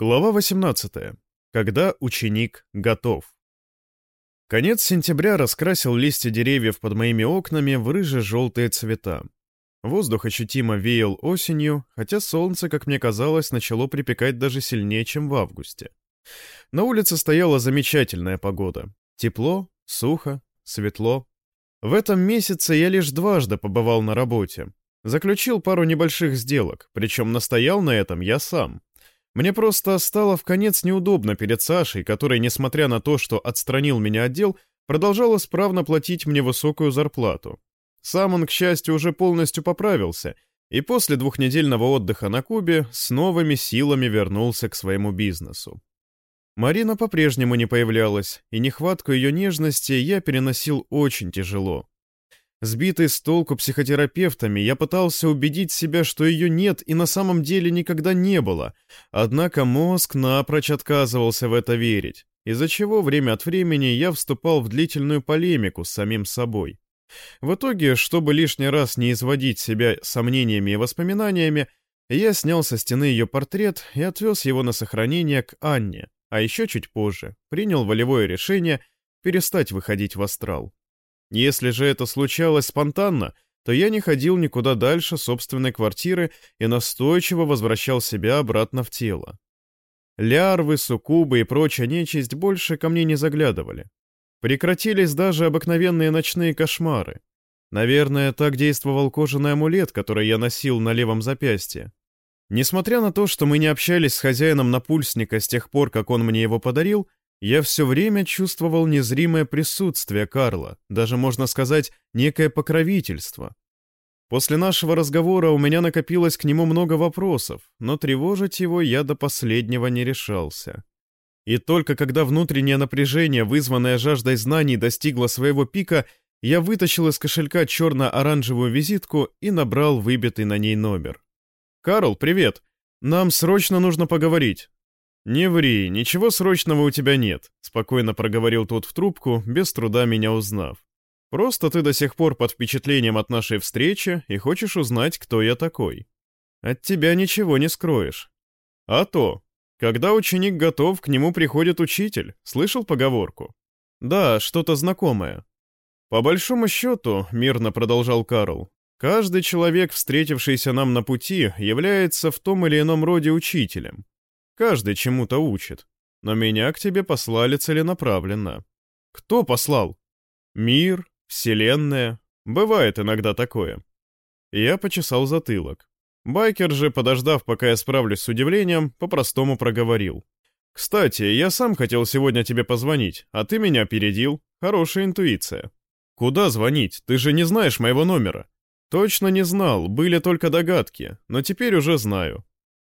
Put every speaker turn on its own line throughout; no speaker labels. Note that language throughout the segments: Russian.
Глава 18. Когда ученик готов. Конец сентября раскрасил листья деревьев под моими окнами в рыже-желтые цвета. Воздух ощутимо веял осенью, хотя солнце, как мне казалось, начало припекать даже сильнее, чем в августе. На улице стояла замечательная погода. Тепло, сухо, светло. В этом месяце я лишь дважды побывал на работе. Заключил пару небольших сделок, причем настоял на этом я сам. Мне просто стало в конец неудобно перед Сашей, который, несмотря на то, что отстранил меня от дел, продолжал исправно платить мне высокую зарплату. Сам он, к счастью, уже полностью поправился, и после двухнедельного отдыха на Кубе с новыми силами вернулся к своему бизнесу. Марина по-прежнему не появлялась, и нехватку ее нежности я переносил очень тяжело. Сбитый с толку психотерапевтами, я пытался убедить себя, что ее нет и на самом деле никогда не было, однако мозг напрочь отказывался в это верить, из-за чего время от времени я вступал в длительную полемику с самим собой. В итоге, чтобы лишний раз не изводить себя сомнениями и воспоминаниями, я снял со стены ее портрет и отвез его на сохранение к Анне, а еще чуть позже принял волевое решение перестать выходить в астрал. Если же это случалось спонтанно, то я не ходил никуда дальше собственной квартиры и настойчиво возвращал себя обратно в тело. Лярвы, суккубы и прочая нечисть больше ко мне не заглядывали. Прекратились даже обыкновенные ночные кошмары. Наверное, так действовал кожаный амулет, который я носил на левом запястье. Несмотря на то, что мы не общались с хозяином напульсника с тех пор, как он мне его подарил, я все время чувствовал незримое присутствие Карла, даже, можно сказать, некое покровительство. После нашего разговора у меня накопилось к нему много вопросов, но тревожить его я до последнего не решался. И только когда внутреннее напряжение, вызванное жаждой знаний, достигло своего пика, я вытащил из кошелька черно-оранжевую визитку и набрал выбитый на ней номер. «Карл, привет! Нам срочно нужно поговорить. «Не ври, ничего срочного у тебя нет», — спокойно проговорил тот в трубку, без труда меня узнав. «Просто ты до сих пор под впечатлением от нашей встречи и хочешь узнать, кто я такой. От тебя ничего не скроешь. А то, когда ученик готов, к нему приходит учитель. Слышал поговорку? Да, что-то знакомое. По большому счету, мирно продолжал Карл, каждый человек, встретившийся нам на пути, является в том или ином роде учителем. Каждый чему-то учит. Но меня к тебе послали целенаправленно. Кто послал? Мир, вселенная. Бывает иногда такое. Я почесал затылок. Байкер же, подождав, пока я справлюсь с удивлением, по-простому проговорил. «Кстати, я сам хотел сегодня тебе позвонить, а ты меня опередил. Хорошая интуиция». «Куда звонить? Ты же не знаешь моего номера». «Точно не знал, были только догадки, но теперь уже знаю.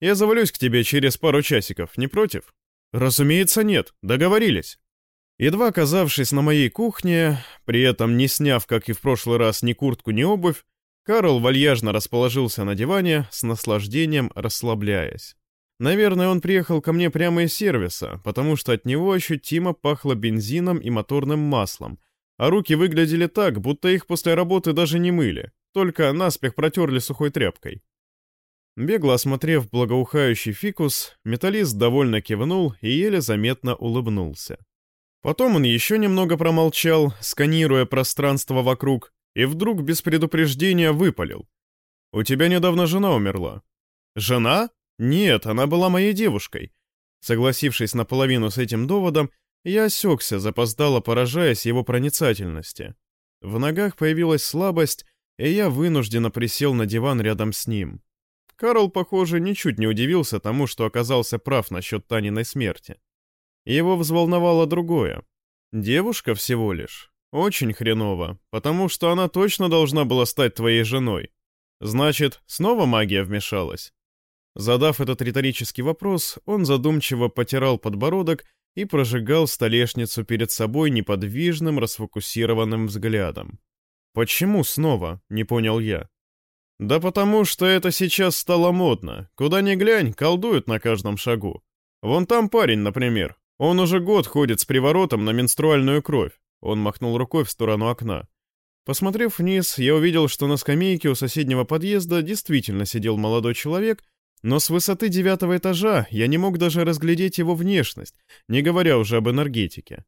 Я завалюсь к тебе через пару часиков, не против? Разумеется, нет, договорились. Едва оказавшись на моей кухне, при этом не сняв, как и в прошлый раз, ни куртку, ни обувь, Карл вальяжно расположился на диване, с наслаждением расслабляясь. Наверное, он приехал ко мне прямо из сервиса, потому что от него ощутимо пахло бензином и моторным маслом, а руки выглядели так, будто их после работы даже не мыли, только наспех протерли сухой тряпкой. Бегло осмотрев благоухающий фикус, металлист довольно кивнул и еле заметно улыбнулся. Потом он еще немного промолчал, сканируя пространство вокруг, и вдруг без предупреждения выпалил. «У тебя недавно жена умерла». «Жена? Нет, она была моей девушкой». Согласившись наполовину с этим доводом, я осекся, запоздало поражаясь его проницательности. В ногах появилась слабость, и я вынужденно присел на диван рядом с ним. Карл, похоже, ничуть не удивился тому, что оказался прав насчет Таниной смерти. Его взволновало другое. Девушка всего лишь. Очень хреново, потому что она точно должна была стать твоей женой. Значит, снова магия вмешалась? Задав этот риторический вопрос, он задумчиво потирал подбородок и прожигал столешницу перед собой неподвижным, расфокусированным взглядом. «Почему снова?» — не понял я. Да потому что это сейчас стало модно. Куда ни глянь, колдуют на каждом шагу. Вон там парень, например. Он уже год ходит с приворотом на менструальную кровь. Он махнул рукой в сторону окна. Посмотрев вниз, я увидел, что на скамейке у соседнего подъезда действительно сидел молодой человек Но с высоты девятого этажа я не мог даже разглядеть его внешность, не говоря уже об энергетике.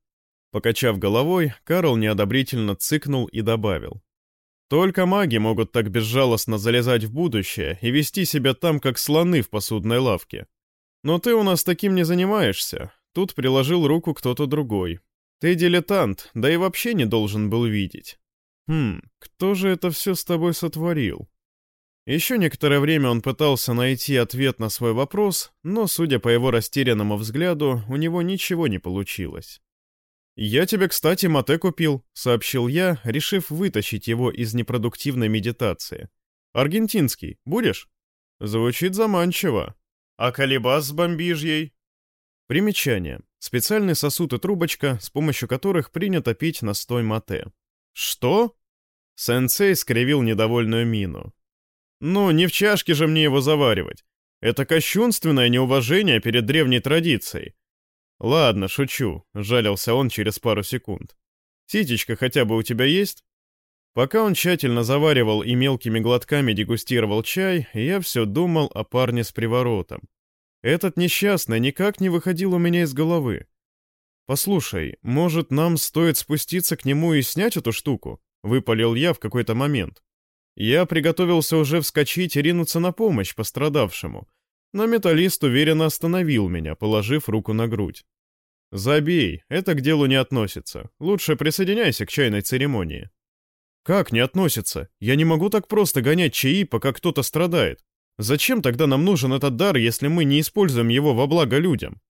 Покачав головой, Карл неодобрительно цыкнул и добавил. «Только маги могут так безжалостно залезать в будущее и вести себя там, как слоны в посудной лавке. Но ты у нас таким не занимаешься. Тут приложил руку кто-то другой. Ты дилетант, да и вообще не должен был видеть. Хм, кто же это все с тобой сотворил?» Еще некоторое время он пытался найти ответ на свой вопрос, но, судя по его растерянному взгляду, у него ничего не получилось. «Я тебе, кстати, мате купил», — сообщил я, решив вытащить его из непродуктивной медитации. «Аргентинский. Будешь?» Звучит заманчиво. «А колебас с бомбижьей?» Примечание. Специальный сосуд и трубочка, с помощью которых принято пить настой мате. «Что?» Сенсей скривил недовольную мину. Ну, не в чашке же мне его заваривать. Это кощунственное неуважение перед древней традицией. Ладно, шучу, жалился он через пару секунд. Ситечка хотя бы у тебя есть? Пока он тщательно заваривал и мелкими глотками дегустировал чай, я все думал о парне с приворотом. Этот несчастный никак не выходил у меня из головы. «Послушай, может, нам стоит спуститься к нему и снять эту штуку?» — выпалил я в какой-то момент. Я приготовился уже вскочить и ринуться на помощь пострадавшему, но металлист уверенно остановил меня, положив руку на грудь. «Забей, это к делу не относится. Лучше присоединяйся к чайной церемонии». «Как не относится? Я не могу так просто гонять чаи, пока кто-то страдает. Зачем тогда нам нужен этот дар, если мы не используем его во благо людям?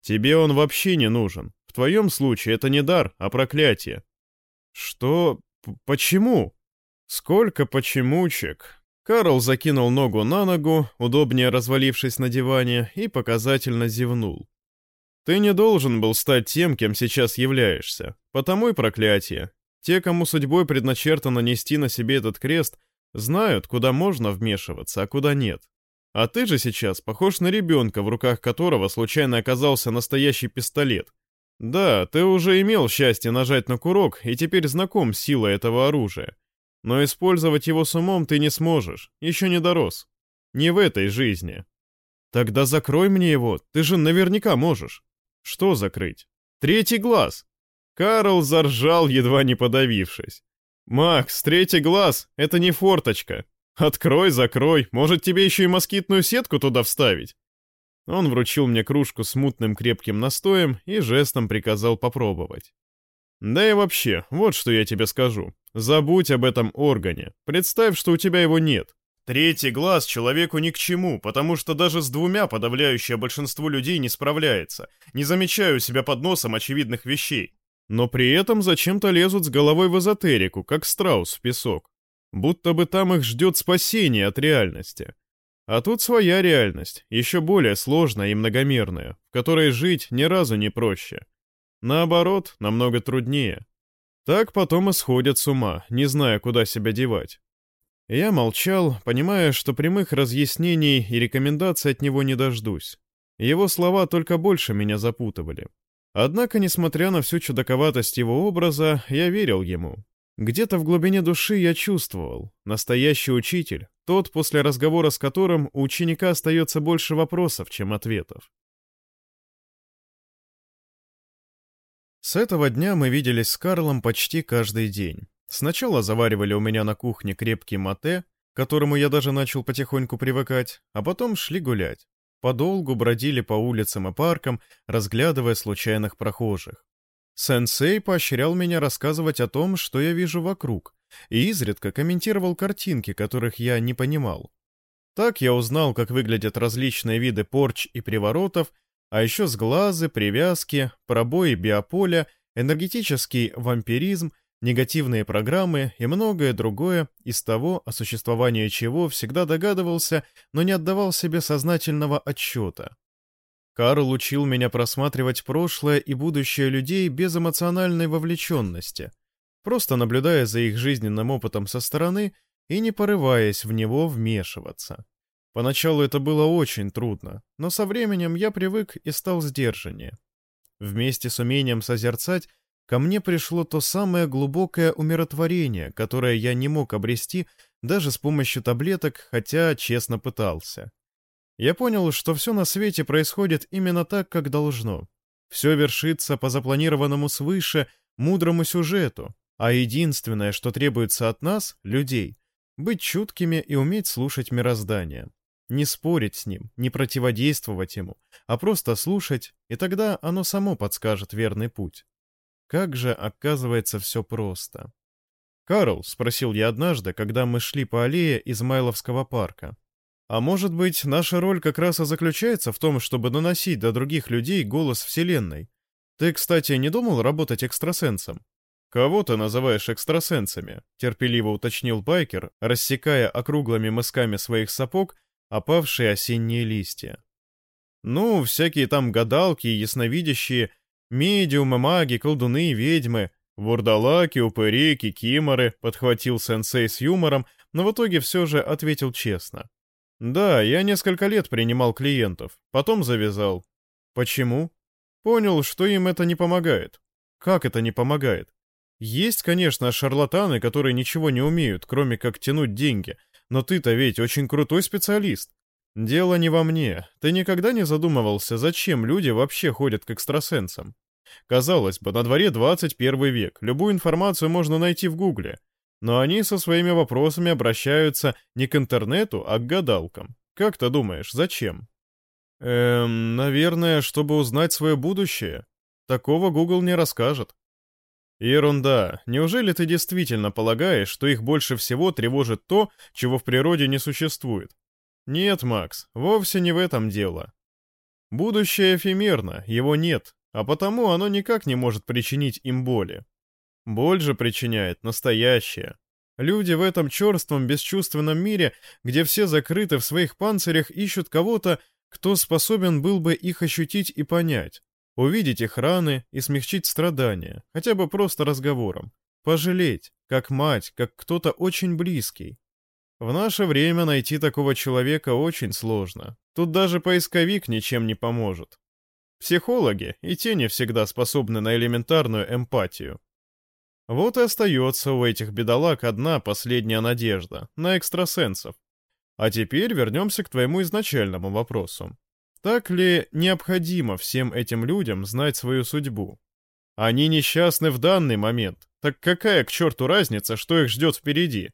Тебе он вообще не нужен. В твоем случае это не дар, а проклятие». «Что? П почему?» Сколько почемучек. Карл закинул ногу на ногу, удобнее развалившись на диване, и показательно зевнул. Ты не должен был стать тем, кем сейчас являешься. Потому и проклятие. Те, кому судьбой предначертано нести на себе этот крест, знают, куда можно вмешиваться, а куда нет. А ты же сейчас похож на ребенка, в руках которого случайно оказался настоящий пистолет. Да, ты уже имел счастье нажать на курок и теперь знаком с силой этого оружия. Но использовать его с умом ты не сможешь, еще не дорос. Не в этой жизни. Тогда закрой мне его, ты же наверняка можешь. Что закрыть? Третий глаз. Карл заржал, едва не подавившись. «Макс, третий глаз — это не форточка. Открой, закрой, может тебе еще и москитную сетку туда вставить?» Он вручил мне кружку с мутным крепким настоем и жестом приказал попробовать. «Да и вообще, вот что я тебе скажу. Забудь об этом органе. Представь, что у тебя его нет. Третий глаз человеку ни к чему, потому что даже с двумя подавляющее большинство людей не справляется. Не замечаю себя под носом очевидных вещей. Но при этом зачем-то лезут с головой в эзотерику, как страус в песок. Будто бы там их ждет спасение от реальности. А тут своя реальность, еще более сложная и многомерная, в которой жить ни разу не проще. Наоборот, намного труднее. Так потом и сходят с ума, не зная, куда себя девать. Я молчал, понимая, что прямых разъяснений и рекомендаций от него не дождусь. Его слова только больше меня запутывали. Однако, несмотря на всю чудаковатость его образа, я верил ему. Где-то в глубине души я чувствовал, настоящий учитель, тот, после разговора с которым у ученика остается больше вопросов, чем ответов. С этого дня мы виделись с Карлом почти каждый день. Сначала заваривали у меня на кухне крепкий мате, к которому я даже начал потихоньку привыкать, а потом шли гулять. Подолгу бродили по улицам и паркам, разглядывая случайных прохожих. Сенсей поощрял меня рассказывать о том, что я вижу вокруг, и изредка комментировал картинки, которых я не понимал. Так я узнал, как выглядят различные виды порч и приворотов, а еще сглазы, привязки, пробои биополя, энергетический вампиризм, негативные программы и многое другое из того, о существовании чего всегда догадывался, но не отдавал себе сознательного отчета. Карл учил меня просматривать прошлое и будущее людей без эмоциональной вовлеченности, просто наблюдая за их жизненным опытом со стороны и не порываясь в него вмешиваться. Поначалу это было очень трудно, но со временем я привык и стал сдержаннее. Вместе с умением созерцать ко мне пришло то самое глубокое умиротворение, которое я не мог обрести даже с помощью таблеток, хотя честно пытался. Я понял, что все на свете происходит именно так, как должно. Все вершится по запланированному свыше мудрому сюжету, а единственное, что требуется от нас, людей, быть чуткими и уметь слушать мироздание. Не спорить с ним, не противодействовать ему, а просто слушать, и тогда оно само подскажет верный путь. Как же, оказывается, все просто. «Карл», — спросил я однажды, когда мы шли по аллее Измайловского парка, «а может быть, наша роль как раз и заключается в том, чтобы наносить до других людей голос Вселенной? Ты, кстати, не думал работать экстрасенсом?» «Кого ты называешь экстрасенсами?» — терпеливо уточнил байкер, рассекая округлыми мысками своих сапог опавшие осенние листья. «Ну, всякие там гадалки, ясновидящие, медиумы, маги, колдуны, ведьмы, вурдалаки, упыри, кикиморы», — подхватил сенсей с юмором, но в итоге все же ответил честно. «Да, я несколько лет принимал клиентов, потом завязал. Почему? Понял, что им это не помогает. Как это не помогает? Есть, конечно, шарлатаны, которые ничего не умеют, кроме как тянуть деньги, но ты-то ведь очень крутой специалист. Дело не во мне. Ты никогда не задумывался, зачем люди вообще ходят к экстрасенсам? Казалось бы, на дворе 21 век, любую информацию можно найти в гугле. Но они со своими вопросами обращаются не к интернету, а к гадалкам. Как ты думаешь, зачем? Эм, наверное, чтобы узнать свое будущее. Такого Google не расскажет. Ерунда. Неужели ты действительно полагаешь, что их больше всего тревожит то, чего в природе не существует? Нет, Макс, вовсе не в этом дело. Будущее эфемерно, его нет, а потому оно никак не может причинить им боли. Боль же причиняет настоящее. Люди в этом черством, бесчувственном мире, где все закрыты в своих панцирях, ищут кого-то, кто способен был бы их ощутить и понять увидеть их раны и смягчить страдания, хотя бы просто разговором, пожалеть, как мать, как кто-то очень близкий. В наше время найти такого человека очень сложно. Тут даже поисковик ничем не поможет. Психологи и те не всегда способны на элементарную эмпатию. Вот и остается у этих бедолаг одна последняя надежда — на экстрасенсов. А теперь вернемся к твоему изначальному вопросу. Так ли необходимо всем этим людям знать свою судьбу? Они несчастны в данный момент, так какая к черту разница, что их ждет впереди?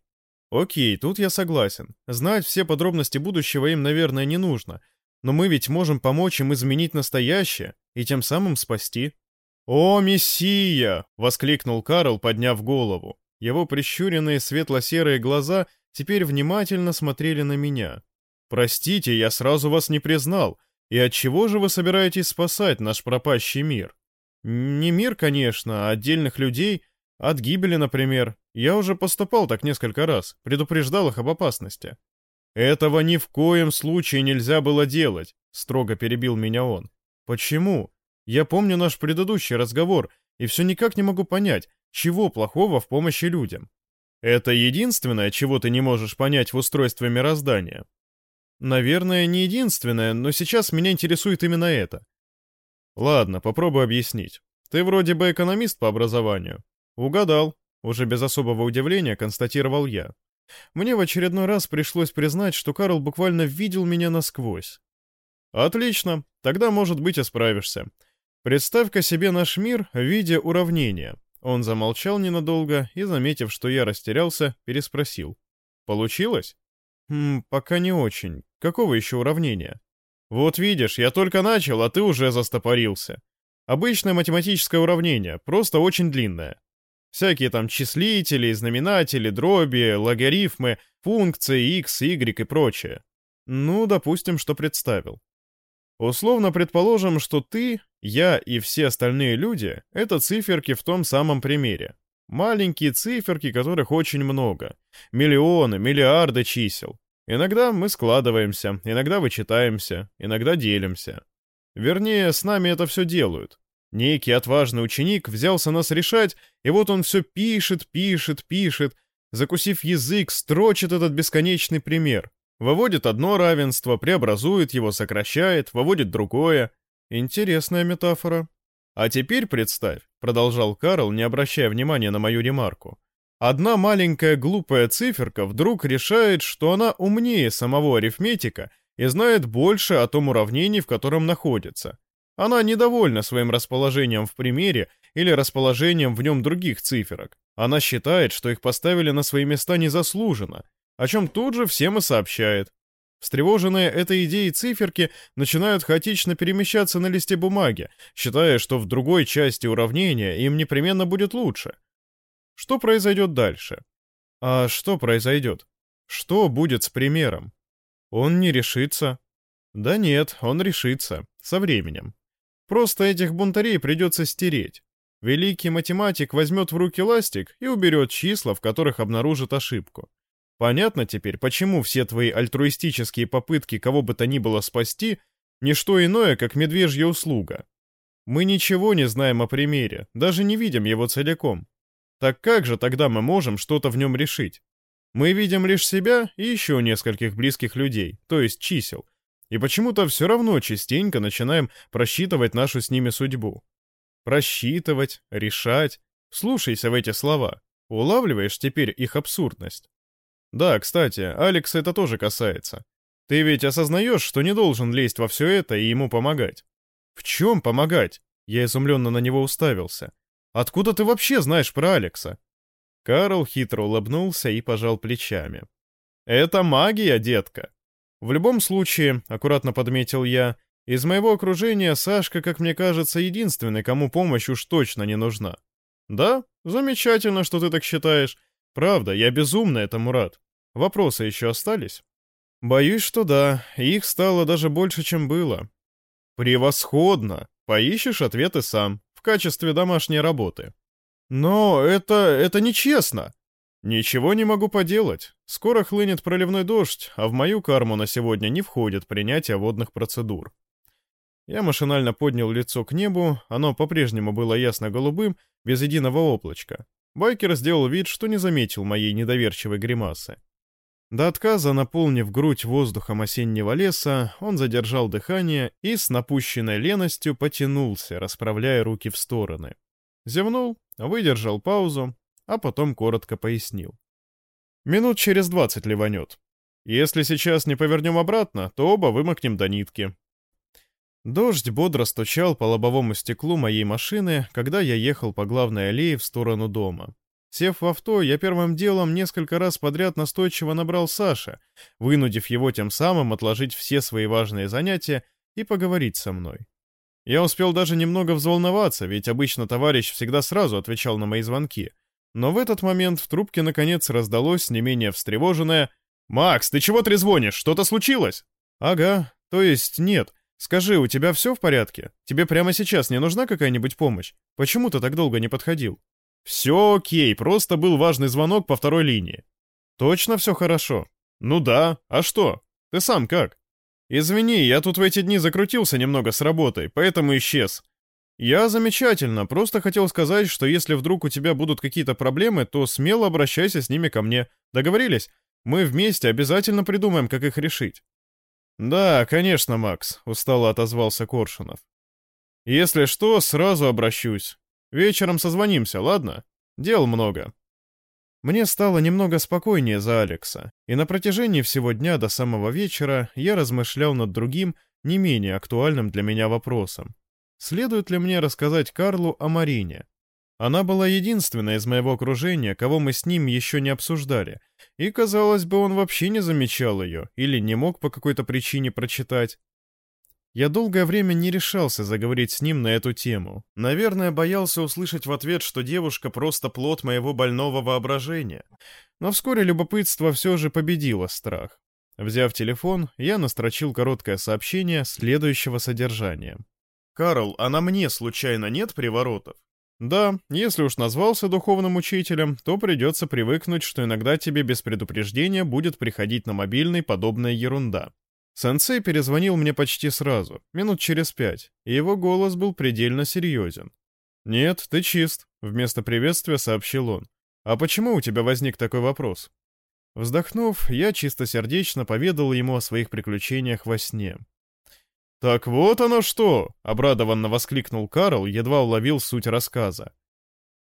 Окей, тут я согласен. Знать все подробности будущего им, наверное, не нужно. Но мы ведь можем помочь им изменить настоящее и тем самым спасти. «О, Мессия!» — воскликнул Карл, подняв голову. Его прищуренные светло-серые глаза теперь внимательно смотрели на меня. «Простите, я сразу вас не признал. И от чего же вы собираетесь спасать наш пропащий мир? Не мир, конечно, а отдельных людей, от гибели, например. Я уже поступал так несколько раз, предупреждал их об опасности. Этого ни в коем случае нельзя было делать, строго перебил меня он. Почему? Я помню наш предыдущий разговор и все никак не могу понять, чего плохого в помощи людям. Это единственное, чего ты не можешь понять в устройстве мироздания. Наверное, не единственное, но сейчас меня интересует именно это. Ладно, попробую объяснить. Ты вроде бы экономист по образованию. Угадал. Уже без особого удивления констатировал я. Мне в очередной раз пришлось признать, что Карл буквально видел меня насквозь. Отлично, тогда, может быть, и. Представь-ка себе наш мир в виде уравнения. Он замолчал ненадолго и, заметив, что я растерялся, переспросил. Получилось? «Хм, пока не очень. Какого еще уравнения?» «Вот видишь, я только начал, а ты уже застопорился. Обычное математическое уравнение, просто очень длинное. Всякие там числители, знаменатели, дроби, логарифмы, функции x, y и прочее. Ну, допустим, что представил. Условно предположим, что ты, я и все остальные люди — это циферки в том самом примере. Маленькие циферки, которых очень много. Миллионы, миллиарды чисел. Иногда мы складываемся, иногда вычитаемся, иногда делимся. Вернее, с нами это все делают. Некий отважный ученик взялся нас решать, и вот он все пишет, пишет, пишет, закусив язык, строчит этот бесконечный пример. Выводит одно равенство, преобразует его, сокращает, выводит другое. Интересная метафора. А теперь представь, продолжал Карл, не обращая внимания на мою ремарку. Одна маленькая глупая циферка вдруг решает, что она умнее самого арифметика и знает больше о том уравнении, в котором находится. Она недовольна своим расположением в примере или расположением в нем других циферок. Она считает, что их поставили на свои места незаслуженно, о чем тут же всем и сообщает. Встревоженные этой идеей циферки начинают хаотично перемещаться на листе бумаги, считая, что в другой части уравнения им непременно будет лучше. Что произойдет дальше? А что произойдет? Что будет с примером? Он не решится. Да нет, он решится. Со временем. Просто этих бунтарей придется стереть. Великий математик возьмет в руки ластик и уберет числа, в которых обнаружит ошибку. Понятно теперь, почему все твои альтруистические попытки кого бы то ни было спасти — не что иное, как медвежья услуга. Мы ничего не знаем о примере, даже не видим его целиком. Так как же тогда мы можем что-то в нем решить? Мы видим лишь себя и еще нескольких близких людей, то есть чисел, и почему-то все равно частенько начинаем просчитывать нашу с ними судьбу. Просчитывать, решать. Слушайся в эти слова. Улавливаешь теперь их абсурдность? Да, кстати, Алекс это тоже касается. Ты ведь осознаешь, что не должен лезть во все это и ему помогать. В чем помогать? Я изумленно на него уставился. Откуда ты вообще знаешь про Алекса? Карл хитро улыбнулся и пожал плечами. Это магия, детка. В любом случае, аккуратно подметил я, из моего окружения Сашка, как мне кажется, единственный, кому помощь уж точно не нужна. Да, замечательно, что ты так считаешь. Правда, я безумно этому рад. Вопросы еще остались? Боюсь, что да, их стало даже больше, чем было. Превосходно! Поищешь ответы сам, в качестве домашней работы. Но это... это нечестно. Ничего не могу поделать. Скоро хлынет проливной дождь, а в мою карму на сегодня не входит принятие водных процедур. Я машинально поднял лицо к небу, оно по-прежнему было ясно-голубым, без единого облачка. Байкер сделал вид, что не заметил моей недоверчивой гримасы. До отказа, наполнив грудь воздухом осеннего леса, он задержал дыхание и с напущенной леностью потянулся, расправляя руки в стороны. Зевнул, выдержал паузу, а потом коротко пояснил. «Минут через двадцать ливанет. Если сейчас не повернем обратно, то оба вымокнем до нитки. Дождь бодро стучал по лобовому стеклу моей машины, когда я ехал по главной аллее в сторону дома. Сев в авто, я первым делом несколько раз подряд настойчиво набрал Саша, вынудив его тем самым отложить все свои важные занятия и поговорить со мной. Я успел даже немного взволноваться, ведь обычно товарищ всегда сразу отвечал на мои звонки. Но в этот момент в трубке наконец раздалось не менее встревоженное «Макс, ты чего трезвонишь? Что-то случилось?» «Ага, то есть нет». Скажи, у тебя все в порядке? Тебе прямо сейчас не нужна какая-нибудь помощь? Почему ты так долго не подходил? Все окей, просто был важный звонок по второй линии. Точно все хорошо? Ну да, а что? Ты сам как? Извини, я тут в эти дни закрутился немного с работой, поэтому исчез. Я замечательно, просто хотел сказать, что если вдруг у тебя будут какие-то проблемы, то смело обращайся с ними ко мне. Договорились? Мы вместе обязательно придумаем, как их решить. «Да, конечно, Макс», — устало отозвался Коршунов. «Если что, сразу обращусь. Вечером созвонимся, ладно? Дел много». Мне стало немного спокойнее за Алекса, и на протяжении всего дня до самого вечера я размышлял над другим, не менее актуальным для меня вопросом. Следует ли мне рассказать Карлу о Марине? Она была единственной из моего окружения, кого мы с ним еще не обсуждали, и, казалось бы, он вообще не замечал ее или не мог по какой-то причине прочитать. Я долгое время не решался заговорить с ним на эту тему. Наверное, боялся услышать в ответ, что девушка просто плод моего больного воображения. Но вскоре любопытство все же победило страх. Взяв телефон, я настрочил короткое сообщение следующего содержания. «Карл, а на мне случайно нет приворотов?» Да, если уж назвался духовным учителем, то придется привыкнуть, что иногда тебе без предупреждения будет приходить на мобильный подобная ерунда. Сенсей перезвонил мне почти сразу, минут через пять, и его голос был предельно серьезен. «Нет, ты чист», — вместо приветствия сообщил он. «А почему у тебя возник такой вопрос?» Вздохнув, я чистосердечно поведал ему о своих приключениях во сне. «Так вот оно что!» — обрадованно воскликнул Карл, едва уловил суть рассказа.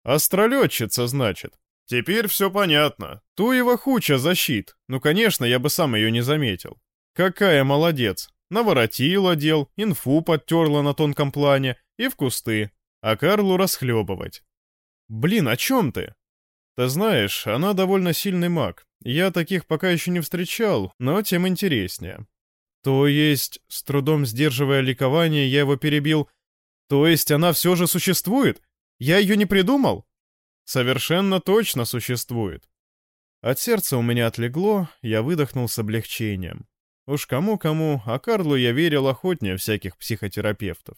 «Астролетчица, значит. Теперь все понятно. Туева хуча защит. Ну, конечно, я бы сам ее не заметил. Какая молодец! Наворотила дел, инфу подтерла на тонком плане и в кусты, а Карлу расхлебывать. Блин, о чем ты? Ты знаешь, она довольно сильный маг. Я таких пока еще не встречал, но тем интереснее. То есть, с трудом сдерживая ликование, я его перебил. То есть она все же существует? Я ее не придумал? Совершенно точно существует. От сердца у меня отлегло, я выдохнул с облегчением. Уж кому-кому, а Карлу я верил охотнее всяких психотерапевтов.